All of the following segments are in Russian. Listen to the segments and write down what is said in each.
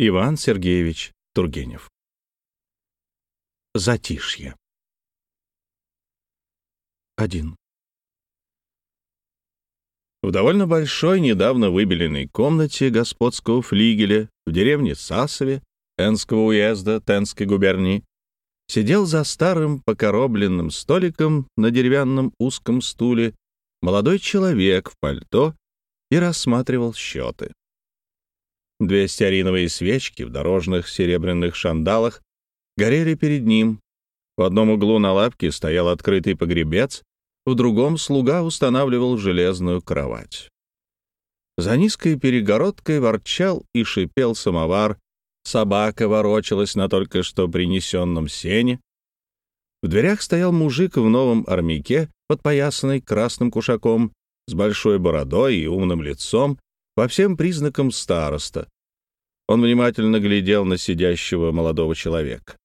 Иван Сергеевич Тургенев. Затишье. 1. В довольно большой, недавно выбеленной комнате господского флигеля в деревне Сасове Энского уезда Тенской губернии сидел за старым покоробленным столиком на деревянном узком стуле молодой человек в пальто и рассматривал счеты. Две стеариновые свечки в дорожных серебряных шандалах горели перед ним. В одном углу на лавке стоял открытый погребец, в другом слуга устанавливал железную кровать. За низкой перегородкой ворчал и шипел самовар, собака ворочалась на только что принесенном сене. В дверях стоял мужик в новом армяке, подпоясанный красным кушаком, с большой бородой и умным лицом, по всем признакам староста. Он внимательно глядел на сидящего молодого человека.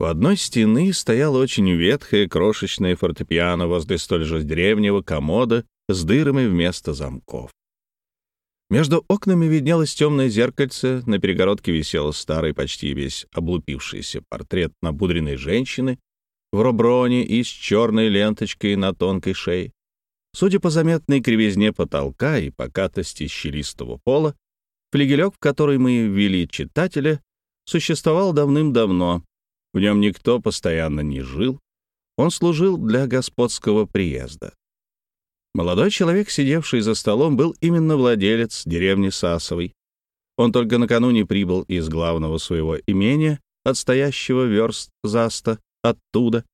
У одной стены стояла очень ветхая крошечная фортепиано возле столь же древнего комода с дырами вместо замков. Между окнами виднелось темное зеркальце, на перегородке висел старый, почти весь облупившийся портрет напудренной женщины в роброне и с черной ленточкой на тонкой шее. Судя по заметной кривизне потолка и покатости щелистого пола, флигелек, в который мы ввели читателя, существовал давным-давно, в нем никто постоянно не жил. Он служил для господского приезда. Молодой человек, сидевший за столом, был именно владелец деревни Сасовой. Он только накануне прибыл из главного своего имения, отстоящего верст заста, оттуда,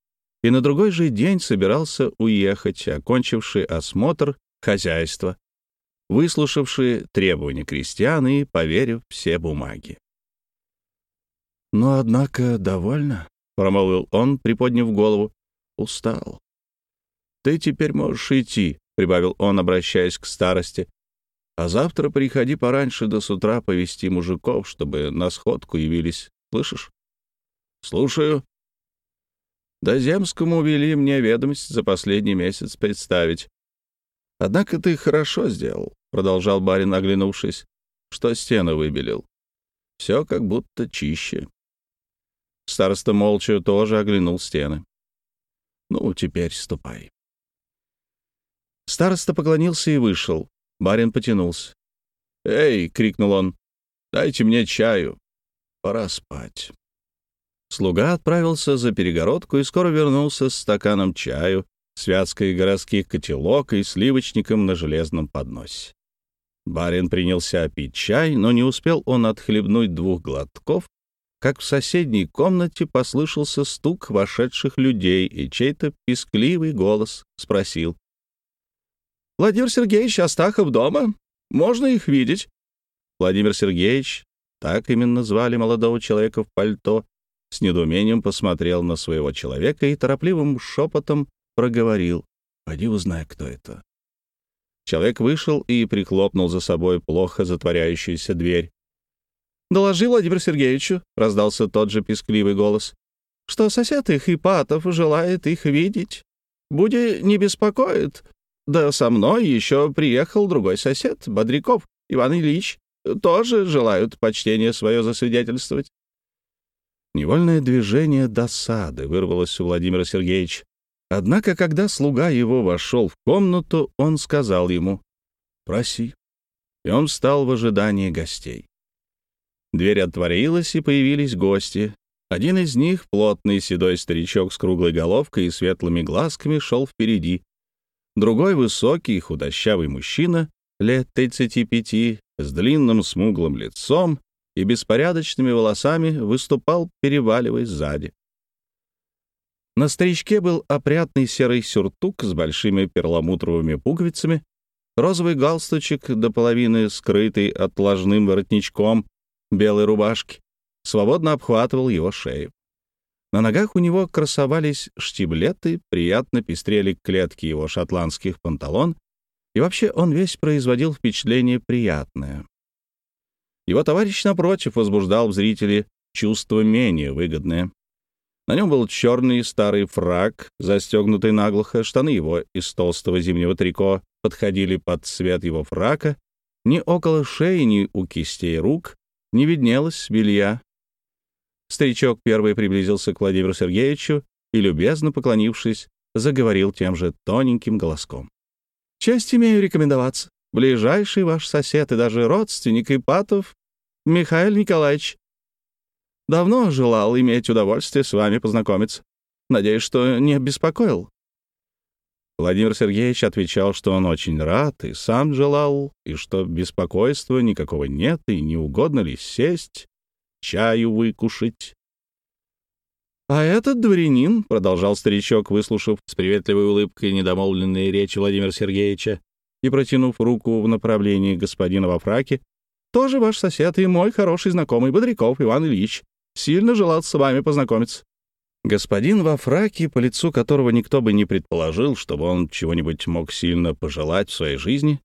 и на другой же день собирался уехать, окончивший осмотр хозяйства, выслушавший требования крестьян и поверив все бумаги. «Но, однако, довольно», — промолвил он, приподняв голову. «Устал». «Ты теперь можешь идти», — прибавил он, обращаясь к старости. «А завтра приходи пораньше до с утра повести мужиков, чтобы на сходку явились. Слышишь?» «Слушаю». «Да земскому вели мне ведомость за последний месяц представить. Однако ты хорошо сделал», — продолжал барин, оглянувшись, — «что стены выбелил. Все как будто чище. Староста молча тоже оглянул стены. «Ну, теперь ступай». Староста поклонился и вышел. Барин потянулся. «Эй!» — крикнул он. «Дайте мне чаю. Пора спать». Слуга отправился за перегородку и скоро вернулся с стаканом чаю, связкой городских котелок и сливочником на железном подносе. Барин принялся пить чай, но не успел он отхлебнуть двух глотков, как в соседней комнате послышался стук вошедших людей, и чей-то пискливый голос спросил. «Владимир Сергеевич Астахов дома? Можно их видеть?» Владимир Сергеевич, так именно звали молодого человека в пальто, с недоумением посмотрел на своего человека и торопливым шепотом проговорил. «Пойди узнай, кто это». Человек вышел и прихлопнул за собой плохо затворяющуюся дверь. «Доложи Владимиру Сергеевичу», — раздался тот же пискливый голос, «что сосед их, Ипатов, желает их видеть. Буди не беспокоит. Да со мной еще приехал другой сосед, Бодряков, Иван Ильич. Тоже желают почтение свое засвидетельствовать». Невольное движение досады вырвалось у Владимира Сергеевича. Однако, когда слуга его вошел в комнату, он сказал ему «Проси». И он встал в ожидании гостей. Дверь отворилась, и появились гости. Один из них, плотный седой старичок с круглой головкой и светлыми глазками, шел впереди. Другой, высокий, худощавый мужчина, лет 35, с длинным смуглым лицом и беспорядочными волосами, выступал, переваливаясь сзади. На старичке был опрятный серый сюртук с большими перламутровыми пуговицами, розовый галстучек до половины скрытый отложным воротничком, белой рубашки, свободно обхватывал его шею. На ногах у него красовались штиблеты, приятно пестрели клетки его шотландских панталон, и вообще он весь производил впечатление приятное. Его товарищ, напротив, возбуждал в зрителе чувство менее выгодное. На нем был черный старый фраг, застегнутый наглухо, штаны его из толстого зимнего трико подходили под цвет его фрака, ни около шеи, ни у кистей рук не виднелось белья. Старичок первый приблизился к Владимиру Сергеевичу и, любезно поклонившись, заговорил тем же тоненьким голоском. «Честь имею рекомендоваться. Ближайший ваш сосед и даже родственник Ипатов Михаил Николаевич. Давно желал иметь удовольствие с вами познакомиться. Надеюсь, что не беспокоил». Владимир Сергеевич отвечал, что он очень рад и сам желал, и что беспокойства никакого нет, и не угодно ли сесть, чаю выкушать. «А этот дворянин», — продолжал старичок, выслушав с приветливой улыбкой недомолвленные речи Владимира Сергеевича и протянув руку в направлении господина во фраке, «тоже ваш сосед и мой хороший знакомый Бодряков Иван Ильич. Сильно желал с вами познакомиться». Господин во фраке, по лицу которого никто бы не предположил, чтобы он чего-нибудь мог сильно пожелать в своей жизни,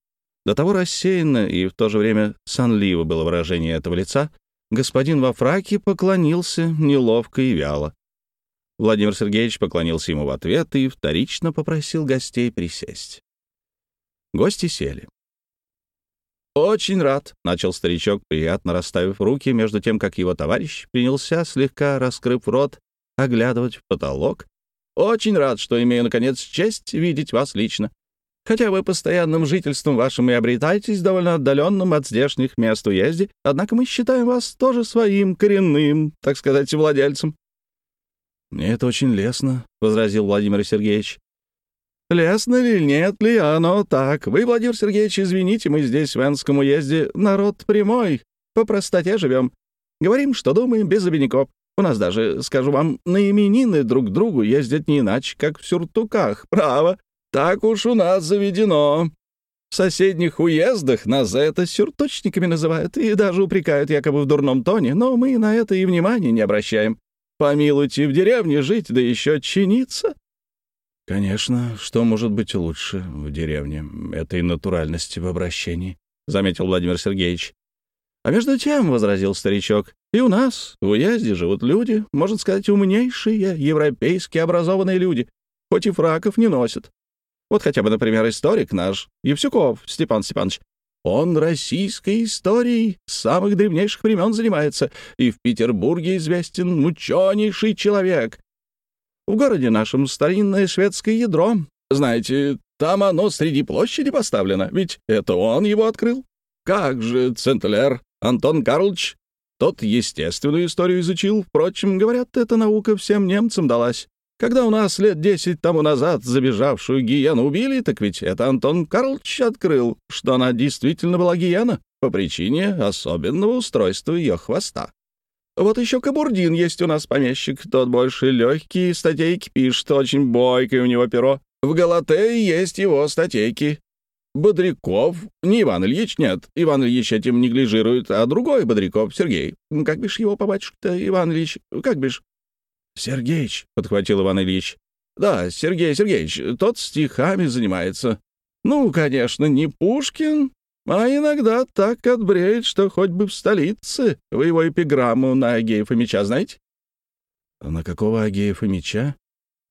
до того рассеянно и в то же время сонливо было выражение этого лица, господин во фраке поклонился неловко и вяло. Владимир Сергеевич поклонился ему в ответ и вторично попросил гостей присесть. Гости сели. «Очень рад», — начал старичок, приятно расставив руки, между тем, как его товарищ принялся, слегка раскрыв рот, оглядывать потолок. «Очень рад, что имею, наконец, честь видеть вас лично. Хотя вы постоянным жительством вашим и обретаетесь довольно отдаленным от здешних мест уезде, однако мы считаем вас тоже своим коренным, так сказать, владельцем. «Мне это очень лестно», — возразил Владимир Сергеевич. «Лестно ли, нет ли, оно так. Вы, Владимир Сергеевич, извините, мы здесь, в Энском уезде, народ прямой, по простоте живем. Говорим, что думаем, без обиняков. У нас даже, скажу вам, на именины друг другу ездят не иначе, как в сюртуках. Право, так уж у нас заведено. В соседних уездах нас за это сюрточниками называют и даже упрекают якобы в дурном тоне, но мы на это и внимания не обращаем. Помилуйте, в деревне жить, да еще чиниться. Конечно, что может быть лучше в деревне этой натуральности в обращении, заметил Владимир Сергеевич. А между тем, — возразил старичок, — и у нас, в уезде, живут люди, можно сказать, умнейшие, европейски образованные люди, хоть и фраков не носят. Вот хотя бы, например, историк наш, Евсюков Степан Степанович, он российской историей с самых древнейших времен занимается, и в Петербурге известен ученейший человек. В городе нашем старинное шведское ядро. Знаете, там оно среди площади поставлено, ведь это он его открыл. Как же Центлер Антон Карлович? Тот естественную историю изучил. Впрочем, говорят, эта наука всем немцам далась. Когда у нас лет десять тому назад забежавшую гиену убили, так ведь это Антон Карлович открыл, что она действительно была гиена по причине особенного устройства ее хвоста. Вот еще Кабурдин есть у нас помещик, тот больше легкие статейки пишет, очень бойкое у него перо. В Галатее есть его статейки. Бодряков, не Иван Ильич, нет, Иван Ильич этим неглижирует, а другой Бодряков, Сергей. Как бишь его по батюшке-то, Иван Ильич, как бишь? «Сергеич», — подхватил Иван Ильич. «Да, Сергей Сергеевич, тот стихами занимается. Ну, конечно, не Пушкин, а иногда так отбреет, что хоть бы в столице. Вы его эпиграмму на Агея Фомича знаете?» «На какого Агея Фомича?»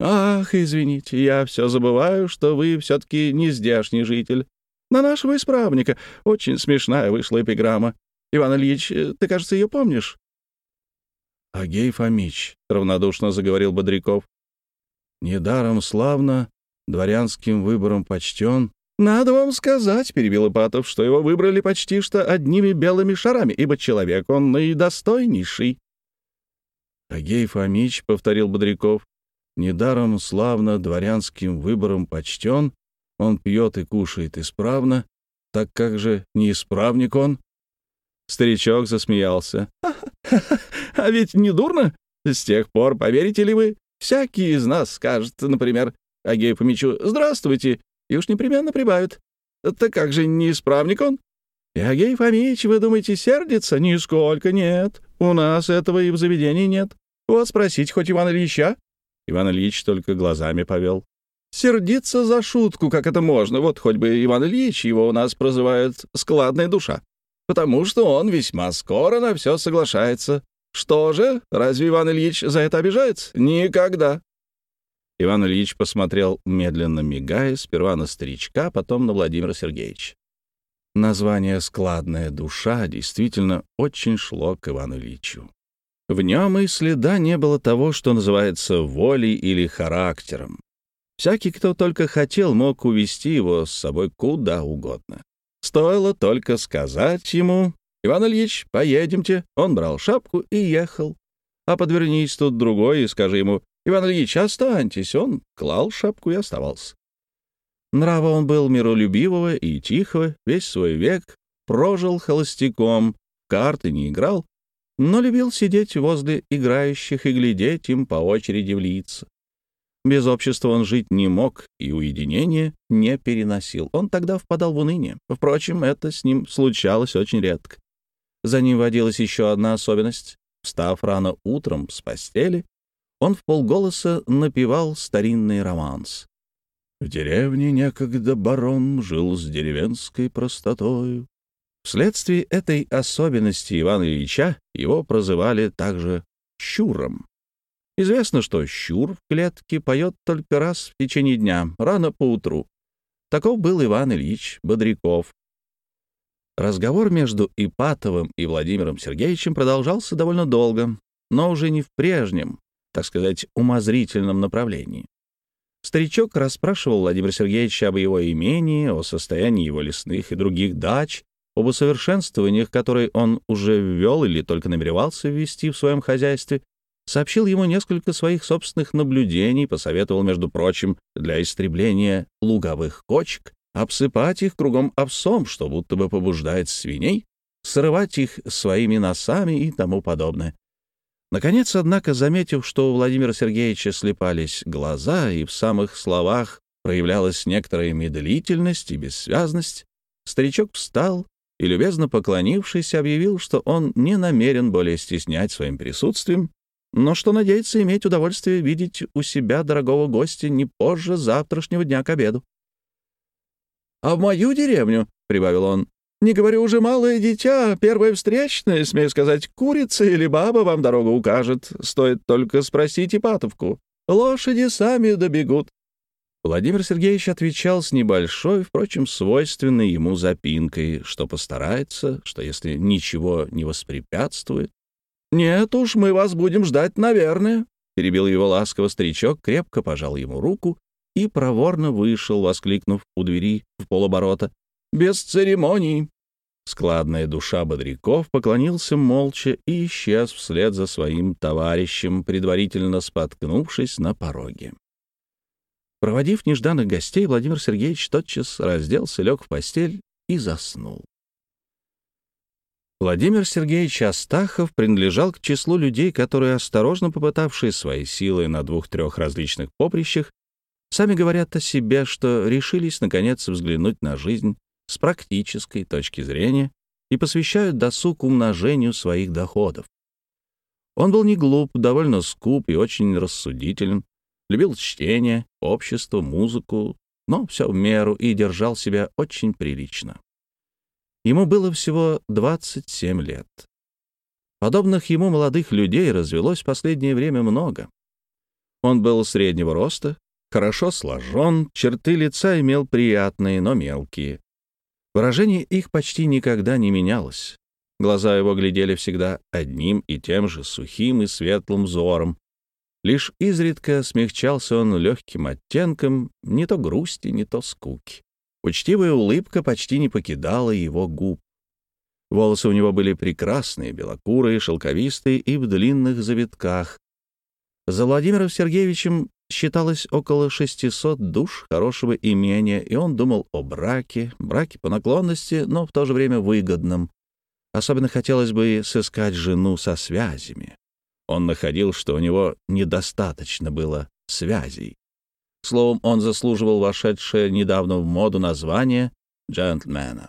«Ах, извините, я все забываю, что вы все-таки не здешний житель. На нашего исправника. Очень смешная вышла эпиграмма. Иван Ильич, ты, кажется, ее помнишь?» Агей Фомич, — равнодушно заговорил Бодряков. Недаром славно, дворянским выбором почтен. Надо вам сказать, — перебил Ипатов, — что его выбрали почти что одними белыми шарами, ибо человек он наидостойнейший. Агей Фомич, — повторил Бодряков, — недаром славно дворянским выбором почтен. Он пьет и кушает исправно, так как же неисправник он? Старичок засмеялся. «А ведь не дурно? С тех пор, поверите ли вы, всякий из нас скажет, например, Агею Фомичу «Здравствуйте», и уж непременно прибавит. Так как же неисправник он? И Агей Фомич, вы думаете, сердится? Нисколько нет. У нас этого и в заведении нет. Вот спросить хоть Ивана Ильича. Иван Ильич только глазами повел. Сердиться за шутку, как это можно. Вот хоть бы Иван Ильич, его у нас прозывают «складная душа» потому что он весьма скоро на все соглашается. Что же, разве Иван Ильич за это обижается? Никогда. Иван Ильич посмотрел, медленно мигая, сперва на старичка, потом на Владимира Сергеевича. Название «Складная душа» действительно очень шло к Ивану Ильичу. В нем и следа не было того, что называется волей или характером. Всякий, кто только хотел, мог увести его с собой куда угодно. Стоило только сказать ему «Иван Ильич, поедемте». Он брал шапку и ехал. А подвернись тут другой и скажи ему «Иван Ильич, останьтесь». Он клал шапку и оставался. Нрава он был миролюбивого и тихого, весь свой век прожил холостяком, карты не играл, но любил сидеть возле играющих и глядеть им по очереди в лица. Без общества он жить не мог и уединение не переносил. Он тогда впадал в уныние. Впрочем, это с ним случалось очень редко. За ним водилась еще одна особенность. Встав рано утром с постели, он в полголоса напевал старинный романс. В деревне некогда барон жил с деревенской простотою. Вследствие этой особенности Ивана Ильича его прозывали также «щуром». Известно, что щур в клетке поет только раз в течение дня, рано поутру. Таков был Иван Ильич Бодряков. Разговор между Ипатовым и Владимиром Сергеевичем продолжался довольно долго, но уже не в прежнем, так сказать, умозрительном направлении. Старичок расспрашивал Владимира Сергеевича об его имении, о состоянии его лесных и других дач, об усовершенствованиях, которые он уже ввел или только намеревался ввести в своем хозяйстве, сообщил ему несколько своих собственных наблюдений, посоветовал, между прочим, для истребления луговых кочек обсыпать их кругом овсом, что будто бы побуждает свиней, срывать их своими носами и тому подобное. Наконец, однако, заметив, что у Владимира Сергеевича слепались глаза и в самых словах проявлялась некоторая медлительность и бессвязность, старичок встал и, любезно поклонившись, объявил, что он не намерен более стеснять своим присутствием, но что надеется иметь удовольствие видеть у себя дорогого гостя не позже завтрашнего дня к обеду. «А в мою деревню», — прибавил он, не говорю уже малое дитя, первое встречное, смею сказать, курица или баба вам дорогу укажет. Стоит только спросить Ипатовку. Лошади сами добегут». Владимир Сергеевич отвечал с небольшой, впрочем, свойственной ему запинкой, что постарается, что если ничего не воспрепятствует. «Нет уж, мы вас будем ждать, наверное», — перебил его ласково старичок, крепко пожал ему руку и проворно вышел, воскликнув у двери в полоборота. «Без церемоний!» Складная душа бодряков поклонился молча и исчез вслед за своим товарищем, предварительно споткнувшись на пороге. Проводив нежданных гостей, Владимир Сергеевич тотчас разделся, лег в постель и заснул. Владимир Сергеевич Астахов принадлежал к числу людей, которые, осторожно попытавшие свои силы на двух-трех различных поприщах, сами говорят о себе, что решились, наконец, взглянуть на жизнь с практической точки зрения и посвящают досуг умножению своих доходов. Он был не глуп, довольно скуп и очень рассудителен, любил чтение, общество, музыку, но все в меру и держал себя очень прилично. Ему было всего 27 лет. Подобных ему молодых людей развелось в последнее время много. Он был среднего роста, хорошо сложен, черты лица имел приятные, но мелкие. Выражение их почти никогда не менялось. Глаза его глядели всегда одним и тем же сухим и светлым взором. Лишь изредка смягчался он легким оттенком не то грусти, не то скуки. Учтивая улыбка почти не покидала его губ. Волосы у него были прекрасные, белокурые, шелковистые и в длинных завитках. За Владимиром Сергеевичем считалось около 600 душ хорошего имения, и он думал о браке, браке по наклонности, но в то же время выгодном. Особенно хотелось бы сыскать жену со связями. Он находил, что у него недостаточно было связей. Словом, он заслуживал вошедшее недавно в моду название джентльмена.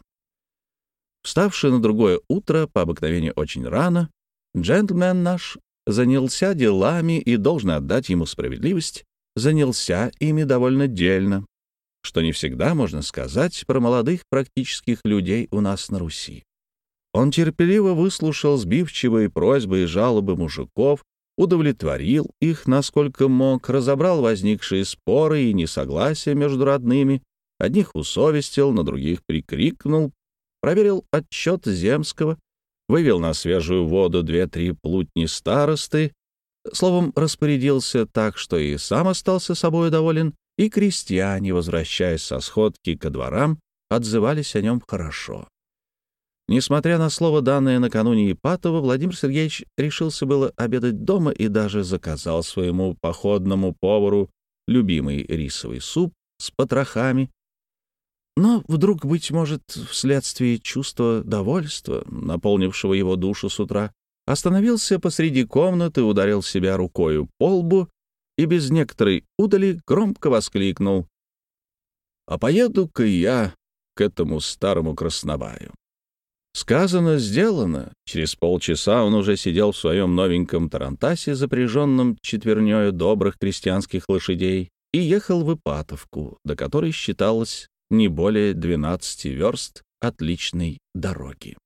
Вставший на другое утро, по обыкновению очень рано, джентльмен наш занялся делами и, должен отдать ему справедливость, занялся ими довольно дельно, что не всегда можно сказать про молодых практических людей у нас на Руси. Он терпеливо выслушал сбивчивые просьбы и жалобы мужиков, удовлетворил их, насколько мог, разобрал возникшие споры и несогласия между родными, одних усовестил, на других прикрикнул, проверил отчет Земского, вывел на свежую воду две-три плутни старосты, словом, распорядился так, что и сам остался собой доволен, и крестьяне, возвращаясь со сходки ко дворам, отзывались о нем хорошо. Несмотря на слово, данное накануне Ипатова, Владимир Сергеевич решился было обедать дома и даже заказал своему походному повару любимый рисовый суп с потрохами. Но вдруг, быть может, вследствие чувства довольства, наполнившего его душу с утра, остановился посреди комнаты, ударил себя рукою по лбу и без некоторой удали громко воскликнул. «А поеду-ка я к этому старому краснобаю». Сказано, сделано. Через полчаса он уже сидел в своем новеньком тарантасе, запряженном четвернёю добрых крестьянских лошадей, и ехал в Ипатовку, до которой считалось не более 12 верст отличной дороги.